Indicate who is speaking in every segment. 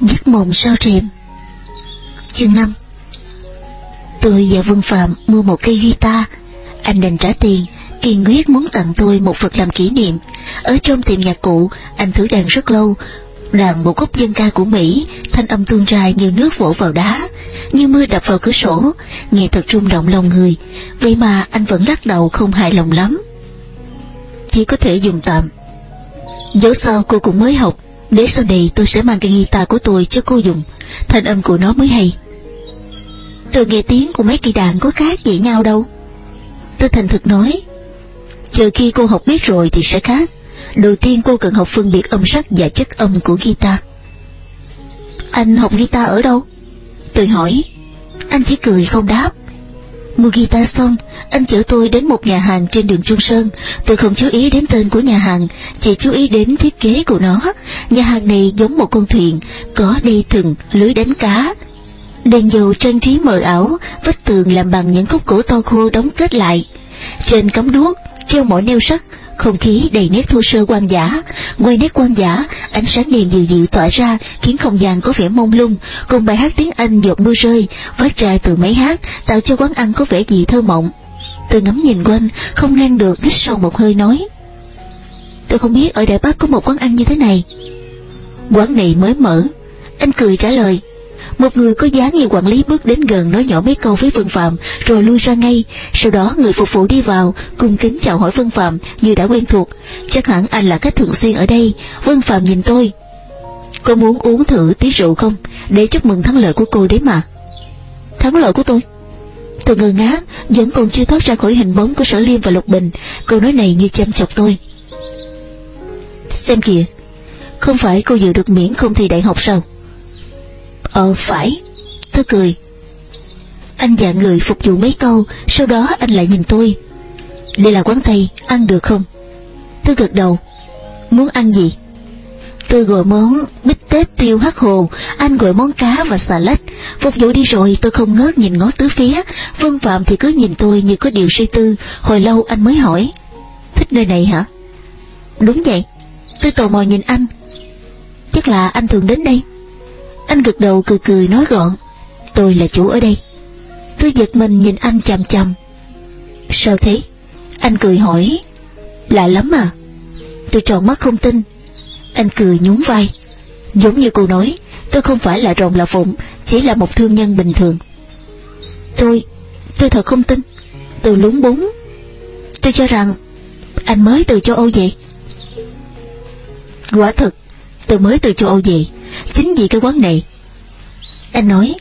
Speaker 1: Giấc mộng sao rèm Chương 5 Tôi và Vương Phạm mua một cây guitar. Anh đành trả tiền, kiên quyết muốn tặng tôi một vật làm kỷ niệm. Ở trong tiệm nhạc cụ, Anh thử đàn rất lâu. Đàn một khúc dân ca của Mỹ, Thanh âm tuôn ra như nước vỗ vào đá, Như mưa đập vào cửa sổ. Nghe thật rung động lòng người. Vậy mà anh vẫn lắc đầu không hài lòng lắm. Chỉ có thể dùng tạm. Dẫu sao cô cũng mới học để sau này tôi sẽ mang cái guitar của tôi cho cô dùng. Thanh âm của nó mới hay. Tôi nghe tiếng của mấy cây đàn có khác gì nhau đâu. Tôi thành thực nói, Chờ khi cô học biết rồi thì sẽ khác. Đầu tiên cô cần học phân biệt âm sắc và chất âm của guitar. Anh học guitar ở đâu? Tôi hỏi. Anh chỉ cười không đáp. Mua guitar xong, anh chở tôi đến một nhà hàng trên đường Trung Sơn. Tôi không chú ý đến tên của nhà hàng, chỉ chú ý đến thiết kế của nó. Nhà hàng này giống một con thuyền, có dây thừng, lưới đánh cá. Đèn dầu trang trí mờ ảo, vách tường làm bằng những khúc gỗ to khô đóng kết lại. Trên cắm đuốc, treo mỗi neo sắt, không khí đầy nét thô sơ quan giả ngoài nét quan giả ánh sáng đèn dịu dịu tỏa ra khiến không gian có vẻ mông lung. Cùng bài hát tiếng anh giọt mưa rơi, phát ra từ máy hát, tạo cho quán ăn có vẻ gì thơ mộng. Tôi ngắm nhìn quanh, không ngăn được hít sâu một hơi nói. Tôi không biết ở đại bắc có một quán ăn như thế này. Quán này mới mở. Anh cười trả lời một người có dáng như quản lý bước đến gần nói nhỏ mấy câu với Vân Phạm rồi lui ra ngay. Sau đó người phục vụ đi vào, cung kính chào hỏi Vân Phạm như đã quen thuộc. Chắc hẳn anh là khách thường xuyên ở đây. Vân Phạm nhìn tôi. cô muốn uống thử tí rượu không? Để chúc mừng thắng lợi của cô đấy mà. Thắng lợi của tôi? Tôi ngơ ngác, vẫn còn chưa thoát ra khỏi hình bóng của Sở Liêm và Lục Bình. Câu nói này như chăm chọc tôi. Xem kìa, không phải cô dự được miễn không thi đại học sao? Ờ phải. Tôi cười. Anh dặn người phục vụ mấy câu Sau đó anh lại nhìn tôi. Đây là quán Tây, ăn được không? Tôi gật đầu. Muốn ăn gì? Tôi gọi món bít tết tiêu hắc hồ Anh gọi món cá và xà lách. Phục vụ đi rồi tôi không ngớt nhìn ngó tứ phía. Vân Phạm thì cứ nhìn tôi như có điều suy tư. Hồi lâu anh mới hỏi Thích nơi này hả? Đúng vậy. Tôi tò mò nhìn anh. Chắc là anh thường đến đây anh gật đầu cười cười nói gọn, Tôi là chủ ở đây. Tôi giật mình nhìn anh chằm chằm. Sao thế? Anh cười hỏi. Lạ lắm à. Tôi tròn mắt không tin. Anh cười nhún vai. Giống như cô nói, Tôi không phải là rồng là phụng, Chỉ là một thương nhân bình thường. Tôi Tôi thật không tin. Tôi lúng búng. Tôi cho rằng Anh mới từ châu Âu vậy Quả thực Tôi mới từ châu Âu vậy Chính vì cái quán này? Anh nói,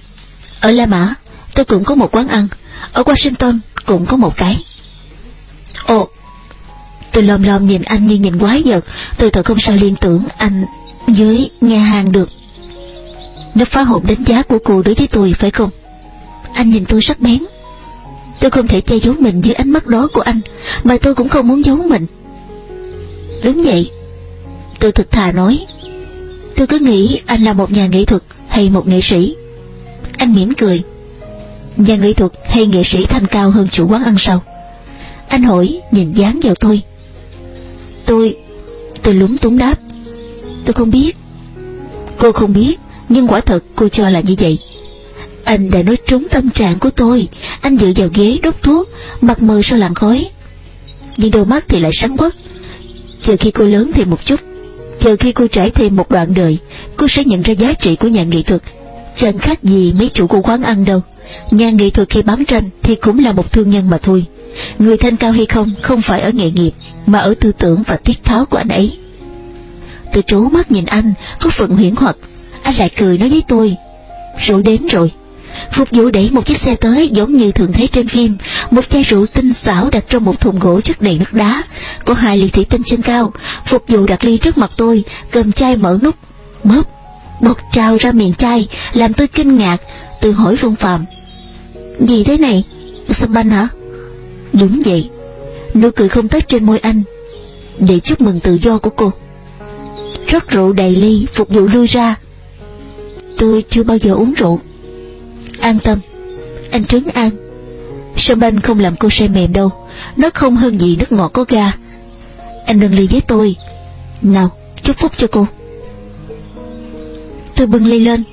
Speaker 1: Ở La Mã, tôi cũng có một quán ăn. Ở Washington cũng có một cái. Ồ, Tôi lom lom nhìn anh như nhìn quái vật. Tôi thật không sao liên tưởng anh Với nhà hàng được. Nó phá hộp đánh giá của cô đối với tôi, phải không? Anh nhìn tôi sắc bén. Tôi không thể che giấu mình dưới ánh mắt đó của anh, Mà tôi cũng không muốn giấu mình. Đúng vậy. Tôi thực thà nói Tôi cứ nghĩ anh là một nhà nghệ thuật hay một nghệ sĩ. Anh mỉm cười. Nhà nghệ thuật hay nghệ sĩ thanh cao hơn chủ quán ăn sau Anh hỏi nhìn dáng vào tôi. Tôi Tôi lúng túng đáp. Tôi không biết. Cô không biết, Nhưng quả thật cô cho là như vậy. Anh đã nói trúng tâm trạng của tôi. Anh dựa vào ghế đốt thuốc, Mặt mờ sau làn khói. Nhưng đôi mắt thì lại sáng quắc. Chờ khi cô lớn thêm một chút Chờ khi cô trải thêm một đoạn đời, Cô sẽ nhận ra giá trị của nhà nghệ thuật. Chẳng khác gì mấy chủ của quán ăn đâu. Nhà nghệ thuật khi bán tranh Thì cũng là một thương nhân mà thôi. Người thanh cao hay không Không phải ở nghề nghiệp, Mà ở tư tưởng và tiết tháo của anh ấy. Tôi trố mắt nhìn anh, Có phần huyễn hoặc. Anh lại cười nói với tôi rồi đến rồi. Phục vụ đẩy một chiếc xe tới giống như thường thấy trên phim. Một chai rượu tinh xảo đặt trong một thùng gỗ chất đầy nước đá. Có hai ly thủy tinh trên cao. Phục vụ đặt ly trước mặt tôi, Cầm chai mở nút, Bóp Bọt trào ra miệng chai, Làm tôi kinh ngạc Tôi hỏi Vương Phạm. Gì thế này? Sâm banh hả? Đúng vậy. Nụ cười không tết trên môi anh. Để chúc mừng tự do của cô. Rót rượu đầy ly, Phục vụ lui ra. Tôi chưa bao giờ uống rượu. An tâm. Anh trấn an. Sâm banh không làm cô say mềm đâu? Nó không hơn gì nước ngọt có ga. Anh nâng ly với tôi. Nào, chúc phúc cho cô. Tôi bưng ly lên.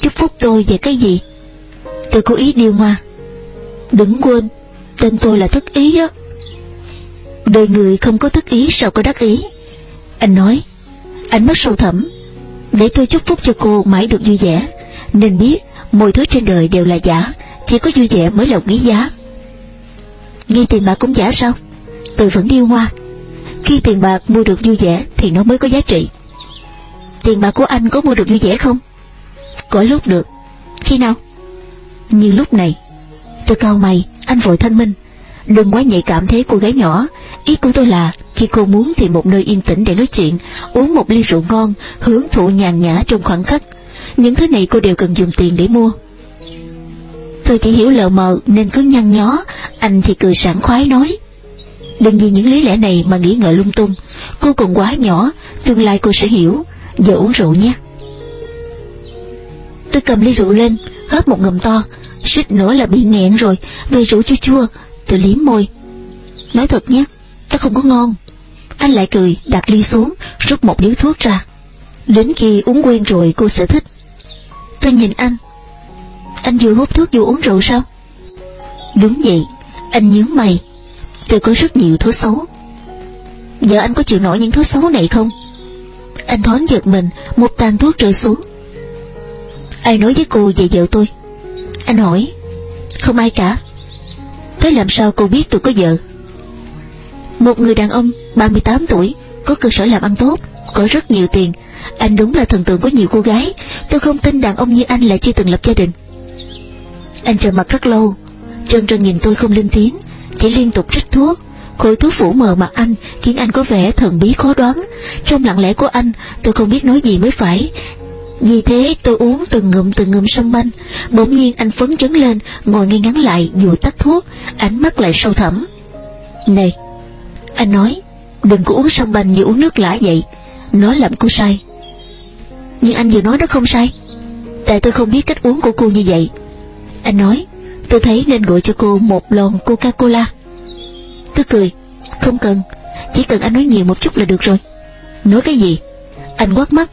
Speaker 1: Chúc phúc tôi về cái gì? Tôi cố ý điêu ngoa đừng quên, tên tôi là thức ý đó đời người không có thức ý sao có đắc ý? Anh nói anh mất sâu thẳm. Để tôi chúc phúc cho cô mãi được vui vẻ. Nên biết mọi thứ trên đời đều là giả, chỉ có vui vẻ mới là quý giá. Nghi tiền bạc cũng giả sao? Tôi vẫn điêu hoa. Khi tiền bạc mua được vui vẻ thì nó mới có giá trị. Tiền bạc của anh có mua được vui vẻ không? Có lúc được. Khi nào? Như lúc này. Tôi cao mày, anh vội thanh minh. Đừng quá nhạy cảm thế, cô gái nhỏ. Ý của tôi là, khi cô muốn tìm một nơi yên tĩnh để nói chuyện, uống một ly rượu ngon, hưởng thụ nhàn nhã trong khoảnh khắc những thứ này cô đều cần dùng tiền để mua. Tôi chỉ hiểu lờ mờ nên cứ nhăn nhó. Anh thì cười sảng khoái nói. Đừng vì những lý lẽ này mà nghĩ ngợi lung tung. Cô còn quá nhỏ, tương lai cô sẽ hiểu. Giờ uống rượu nhé. Tôi cầm ly rượu lên, hớp một ngụm to. Suýt nữa là bị nghẹn rồi. Vì rượu chua chua, tôi liếm môi. Nói thật nhé, nó không có ngon. Anh lại cười, đặt ly xuống, rút một điếu thuốc ra. Đến khi uống quen rồi, cô sẽ thích tôi nhìn anh. Anh vừa hút thuốc vừa uống rượu sao? Đúng vậy. Anh nhớ mày. Tôi có rất nhiều thứ xấu. Giờ anh có chịu nổi những thứ xấu này không? Anh thoáng giật mình, Một tàn thuốc rơi xuống. Ai nói với cô về vợ tôi? Anh hỏi. Không ai cả. Thế làm sao cô biết tôi có vợ? Một người đàn ông 38 tuổi có cơ sở làm ăn tốt, Có rất nhiều tiền. Anh đúng là thần tượng của nhiều cô gái. Tôi không tin đàn ông như anh lại chưa từng lập gia đình. Anh trầm mặt rất lâu. Trân trân nhìn tôi không lên tiếng, Chỉ liên tục rít thuốc. Khối thuốc phủ mờ mặt anh Khiến anh có vẻ thần bí khó đoán. Trong lặng lẽ của anh, tôi không biết nói gì mới phải. Vì thế, tôi uống từng ngụm từng ngụm sâm banh. Bỗng nhiên anh phấn chấn lên, Ngồi ngay ngắn lại, vừa tắt thuốc. Ánh mắt lại sâu thẳm. Này, Anh nói Đừng có uống xong banh như uống nước lã vậy. Nó làm cô sai Nhưng anh vừa nói nó không sai Tại tôi không biết cách uống của cô như vậy. Anh nói, Tôi thấy nên gọi cho cô một lon Coca-Cola. Tôi cười, Không cần. Chỉ cần anh nói nhiều một chút là được rồi. Nói cái gì? Anh quát mắt.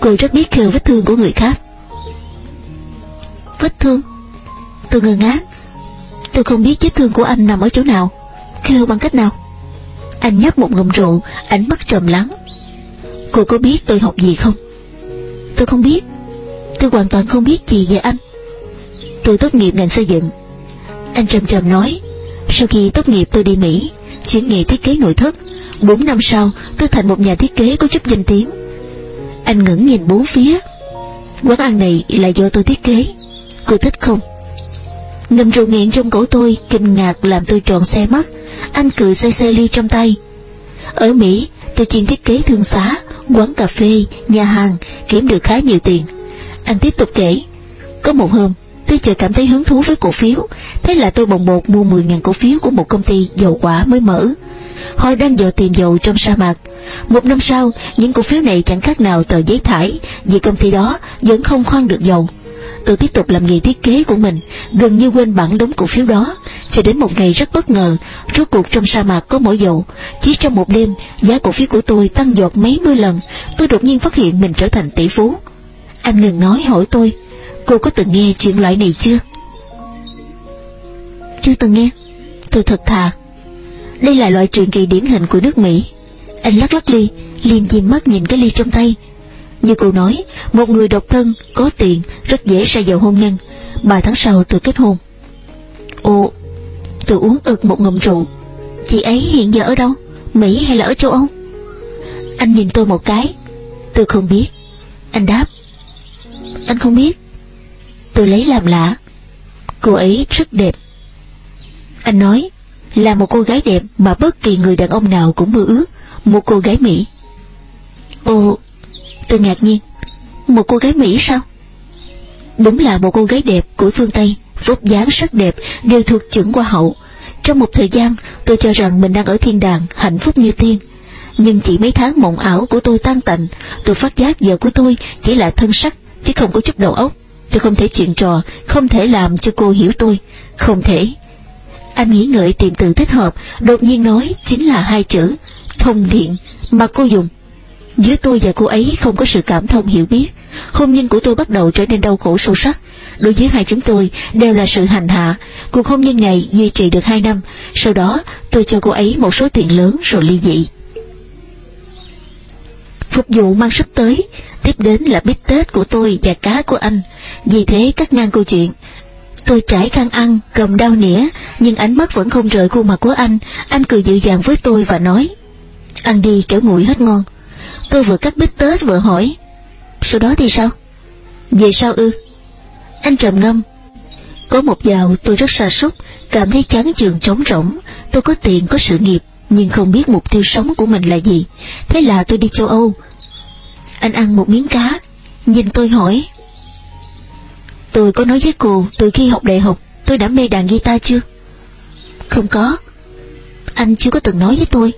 Speaker 1: Cô rất biết khều vết thương của người khác. Vết thương? Tôi ngơ ngác. Tôi không biết vết thương của anh nằm ở chỗ nào. Khều bằng cách nào? Anh nhấp một ngụm rượu, Ánh mắt trầm lắng. Cô có biết tôi học gì không? Tôi không biết. Tôi hoàn toàn không biết gì về anh. Tôi tốt nghiệp ngành xây dựng. Anh trầm trầm nói, Sau khi tốt nghiệp tôi đi Mỹ Chuyển nghề thiết kế nội thất. Bốn năm sau, tôi thành một nhà thiết kế có chút danh tiếng. Anh ngẩng nhìn bốn phía. Quán ăn này là do tôi thiết kế. Cô thích không? Ngầm rượu nghiện trong cổ tôi Kinh ngạc làm tôi tròn xe mắt. Anh cười xoay xe ly trong tay. Ở Mỹ tôi chuyên thiết kế thương xá Quán cà phê, nhà hàng Kiếm được khá nhiều tiền. Anh tiếp tục kể Có một hôm tôi chợt cảm thấy hứng thú với cổ phiếu. Thế là tôi bồng bột mua 10.000 cổ phiếu Của một công ty dầu quả mới mở. Họ đang dò tìm dầu trong sa mạc. Một năm sau, những cổ phiếu này chẳng khác nào tờ giấy thải, vì công ty đó vẫn không khoan được dầu. Tôi tiếp tục làm nghề thiết kế của mình, gần như quên bản đống cổ phiếu đó, cho đến một ngày rất bất ngờ, rốt cuộc trong sa mạc có mỗi dầu. Chỉ trong một đêm, giá cổ phiếu của tôi tăng giọt mấy mươi lần, tôi đột nhiên phát hiện mình trở thành tỷ phú. Anh ngừng nói hỏi tôi, cô có từng nghe chuyện loại này chưa? Chưa từng nghe. Tôi thật thà. Đây là loại truyền kỳ điển hình của nước Mỹ, anh lắc lắc ly Liêm diêm mắt nhìn cái ly trong tay như cô nói Một người độc thân, có tiền Rất dễ say vào hôn nhân. Ba tháng sau tôi kết hôn. Ồ Tôi uống ực một ngụm rượu. Chị ấy hiện giờ ở đâu? Mỹ hay là ở châu Âu? Anh nhìn tôi một cái. Tôi không biết. Anh đáp. Anh không biết. Tôi lấy làm lạ. Cô ấy rất đẹp. Anh nói Là một cô gái đẹp mà bất kỳ người đàn ông nào cũng mơ ước. Một cô gái Mỹ. Ồ, tôi ngạc nhiên. Một cô gái Mỹ sao? Đúng là một cô gái đẹp của phương Tây, vóc dáng sắc đẹp, đều thuộc chuẩn qua hậu. Trong một thời gian, tôi cho rằng mình đang ở thiên đàng, hạnh phúc như tiên. Nhưng chỉ mấy tháng mộng ảo của tôi tan tành, tôi phát giác vợ của tôi chỉ là thân sắc, chứ không có chút đầu óc. Tôi không thể chuyện trò, không thể làm cho cô hiểu tôi, không thể. Anh nghĩ ngợi tìm từ thích hợp, đột nhiên nói chính là hai chữ, thông điện mà cô dùng. Giữa tôi và cô ấy không có sự cảm thông hiểu biết. Hôn nhân của tôi bắt đầu trở nên đau khổ sâu sắc. Đối với hai chúng tôi đều là sự hành hạ. Cuộc hôn nhân này duy trì được hai năm. Sau đó tôi cho cô ấy một số tiền lớn rồi ly dị. Phục vụ mang sắp tới, tiếp đến là bít tết của tôi và cá của anh. Vì thế cắt ngang câu chuyện. Tôi trải khăn ăn, cầm đao nĩa, nhưng ánh mắt vẫn không rời khuôn mặt của anh. Anh cười dịu dàng với tôi và nói, ăn đi kẻo nguội hết ngon. Tôi vừa cắt bít tết vừa hỏi, sau đó thì sao? Về sao ư? Anh trầm ngâm. Có một dạo tôi rất xa sút cảm thấy chán chường trống rỗng. Tôi có tiền, có sự nghiệp, nhưng không biết mục tiêu sống của mình là gì. Thế là tôi đi châu Âu. Anh ăn một miếng cá, nhìn tôi hỏi. Tôi có nói với cô từ khi học đại học tôi đã mê đàn guitar chưa? Không có. Anh chưa có từng nói với tôi.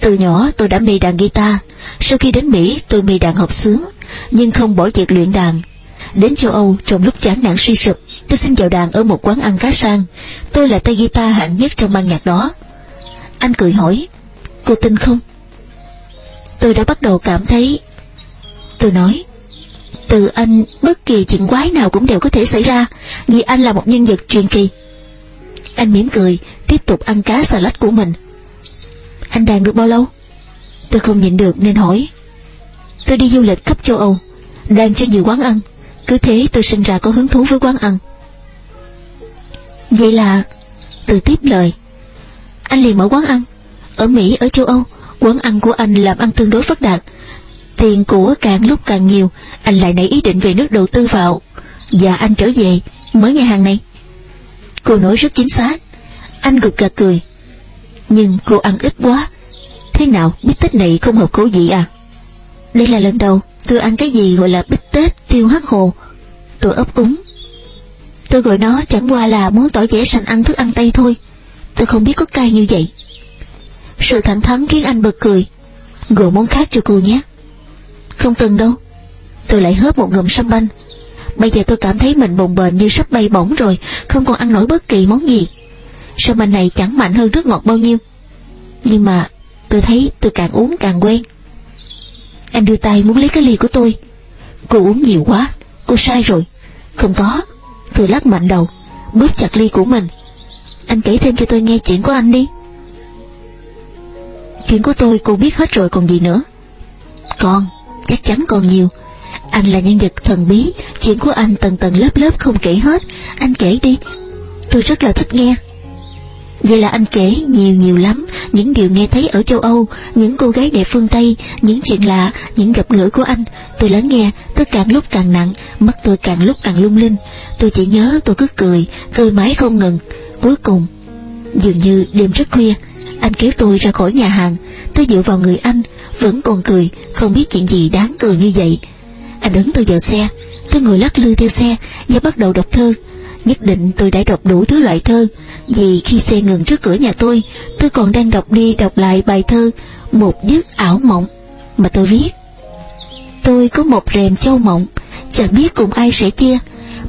Speaker 1: Từ nhỏ tôi đã mê đàn guitar, sau khi đến Mỹ tôi mê đàn học sướng, nhưng không bỏ việc luyện đàn. Đến châu Âu trong lúc chán nản suy sụp, tôi xin vào đàn ở một quán ăn khá sang. Tôi là tay guitar hạng nhất trong ban nhạc đó. Anh cười hỏi, cô tin không? Tôi đã bắt đầu cảm thấy... Tôi nói, từ anh bất kỳ chuyện quái nào cũng đều có thể xảy ra, vì anh là một nhân vật truyền kỳ. Anh mỉm cười, tiếp tục ăn cá xà lách của mình. Anh đàn được bao lâu? Tôi không nhịn được nên hỏi. Tôi đi du lịch khắp châu Âu, đàn cho nhiều quán ăn. Cứ thế tôi sinh ra có hứng thú với quán ăn. Vậy là... tôi tiếp lời. Anh liền mở quán ăn. Ở Mỹ, ở châu Âu, quán ăn của anh làm ăn tương đối phát đạt. Tiền của càng lúc càng nhiều, anh lại nảy ý định về nước đầu tư vào. Và anh trở về, mở nhà hàng này. Cô nói rất chính xác. Anh gục gà cười. Nhưng cô ăn ít quá. Thế nào, bít tết này không hợp khẩu vị à? Đây là lần đầu tôi ăn cái gì gọi là bít tết tiêu hắc hồ. Tôi ấp úng. Tôi gọi nó chẳng qua là muốn tỏ vẻ sành ăn thức ăn Tây thôi. Tôi không biết có cay như vậy. Sự thẳng thắn khiến anh bật cười. Gọi món khác cho cô nhé. Không cần đâu. Tôi lại hớp một ngụm sâm banh. Bây giờ tôi cảm thấy mình bồng bềnh như sắp bay bổng rồi, không còn ăn nổi bất kỳ món gì. Sâm banh này chẳng mạnh hơn nước ngọt bao nhiêu. Nhưng mà tôi thấy tôi càng uống càng quen. Anh đưa tay muốn lấy cái ly của tôi. Cô uống nhiều quá, cô sai rồi. Không có. Tôi lắc mạnh đầu, bóp chặt ly của mình. Anh kể thêm cho tôi nghe chuyện của anh đi. Chuyện của tôi cô biết hết rồi còn gì nữa. Còn, chắc chắn còn nhiều. Anh là nhân vật thần bí, chuyện của anh tầng tầng lớp lớp không kể hết. Anh kể đi, tôi rất là thích nghe. Vậy là anh kể nhiều nhiều lắm, những điều nghe thấy ở châu Âu, những cô gái đẹp phương Tây, những chuyện lạ, những gặp gỡ của anh. Tôi lắng nghe, tôi càng lúc càng nặng, mắt tôi càng lúc càng lung linh. Tôi chỉ nhớ tôi cứ cười, cười mãi không ngừng. Cuối cùng, dường như đêm rất khuya, anh kéo tôi ra khỏi nhà hàng. Tôi dựa vào người anh, vẫn còn cười, không biết chuyện gì đáng cười như vậy. Anh ấn tôi vào xe, tôi ngồi lắc lư theo xe và bắt đầu đọc thơ. Nhất định tôi đã đọc đủ thứ loại thơ vì khi xe ngừng trước cửa nhà tôi Tôi còn đang đọc đi đọc lại bài thơ Một giấc ảo mộng. Mà tôi viết Tôi có một rèm châu mộng, Chẳng biết cùng ai sẽ chia,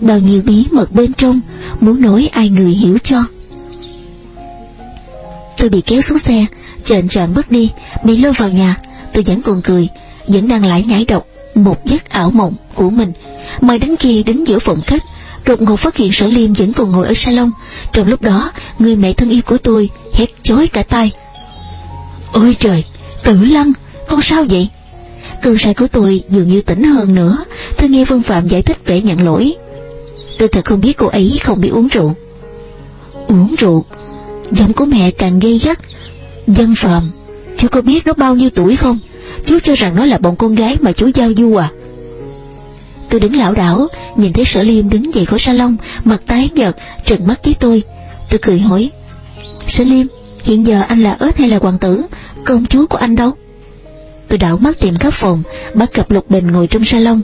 Speaker 1: Bao nhiêu bí mật bên trong Muốn nói ai người hiểu cho. Tôi bị kéo xuống xe Trợn trợn bước đi, Bị lôi vào nhà. Tôi vẫn còn cười, Vẫn đang lại nhảy đọc Một giấc ảo mộng của mình. Mời đến kia đứng giữa phòng khách đột ngột phát hiện sở liêm vẫn còn ngồi ở salon. Trong lúc đó, người mẹ thân yêu của tôi hét chối cả tay ôi trời, tử lăng, con sao vậy? Cơn say của tôi dường như tỉnh hơn nữa. Tôi nghe vân phạm giải thích vẻ nhận lỗi. Tôi thật không biết cô ấy không biết uống rượu. Uống rượu? Giọng của mẹ càng gây gắt. Dân phạm, chú có biết nó bao nhiêu tuổi không? Chú cho rằng nó là bọn con gái mà chú giao du à? Tôi đứng lảo đảo, Nhìn thấy sở liêm đứng dậy khỏi salon, Mặt tái nhợt, trừng mắt với tôi. Tôi cười hỏi, Sở liêm hiện giờ anh là ếch hay là hoàng tử? Công chúa của anh đâu? Tôi đảo mắt tìm khắp phòng, Bắt gặp Lục Bình ngồi trong salon.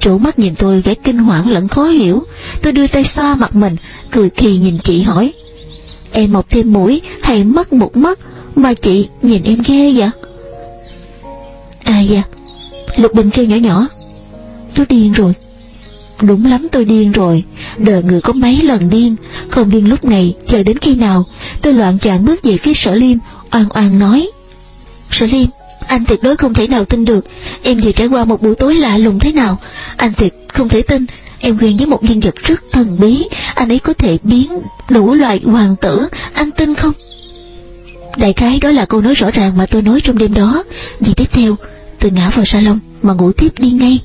Speaker 1: Trổ mắt nhìn tôi vẻ kinh hoảng lẫn khó hiểu. Tôi đưa tay xoa mặt mình, Cười kỳ nhìn chị hỏi, Em mọc thêm mũi hay mất một mắt Mà chị nhìn em ghê vậy? À dạ. Lục Bình kêu nhỏ nhỏ Tôi điên rồi. Đúng lắm, tôi điên rồi. Đời người có mấy lần điên. Không điên lúc này, chờ đến khi nào, Tôi loạn chạng bước về phía sở liêm, Oan oan nói. Sở liêm, anh tuyệt đối không thể nào tin được. Em vừa trải qua một buổi tối lạ lùng thế nào? Anh tuyệt không thể tin. Em quen với một nhân vật rất thần bí. Anh ấy có thể biến đủ loại hoàng tử. Anh tin không? Đại khái đó là câu nói rõ ràng mà tôi nói trong đêm đó. Vì tiếp theo? Tôi ngã vào salon mà ngủ tiếp đi ngay.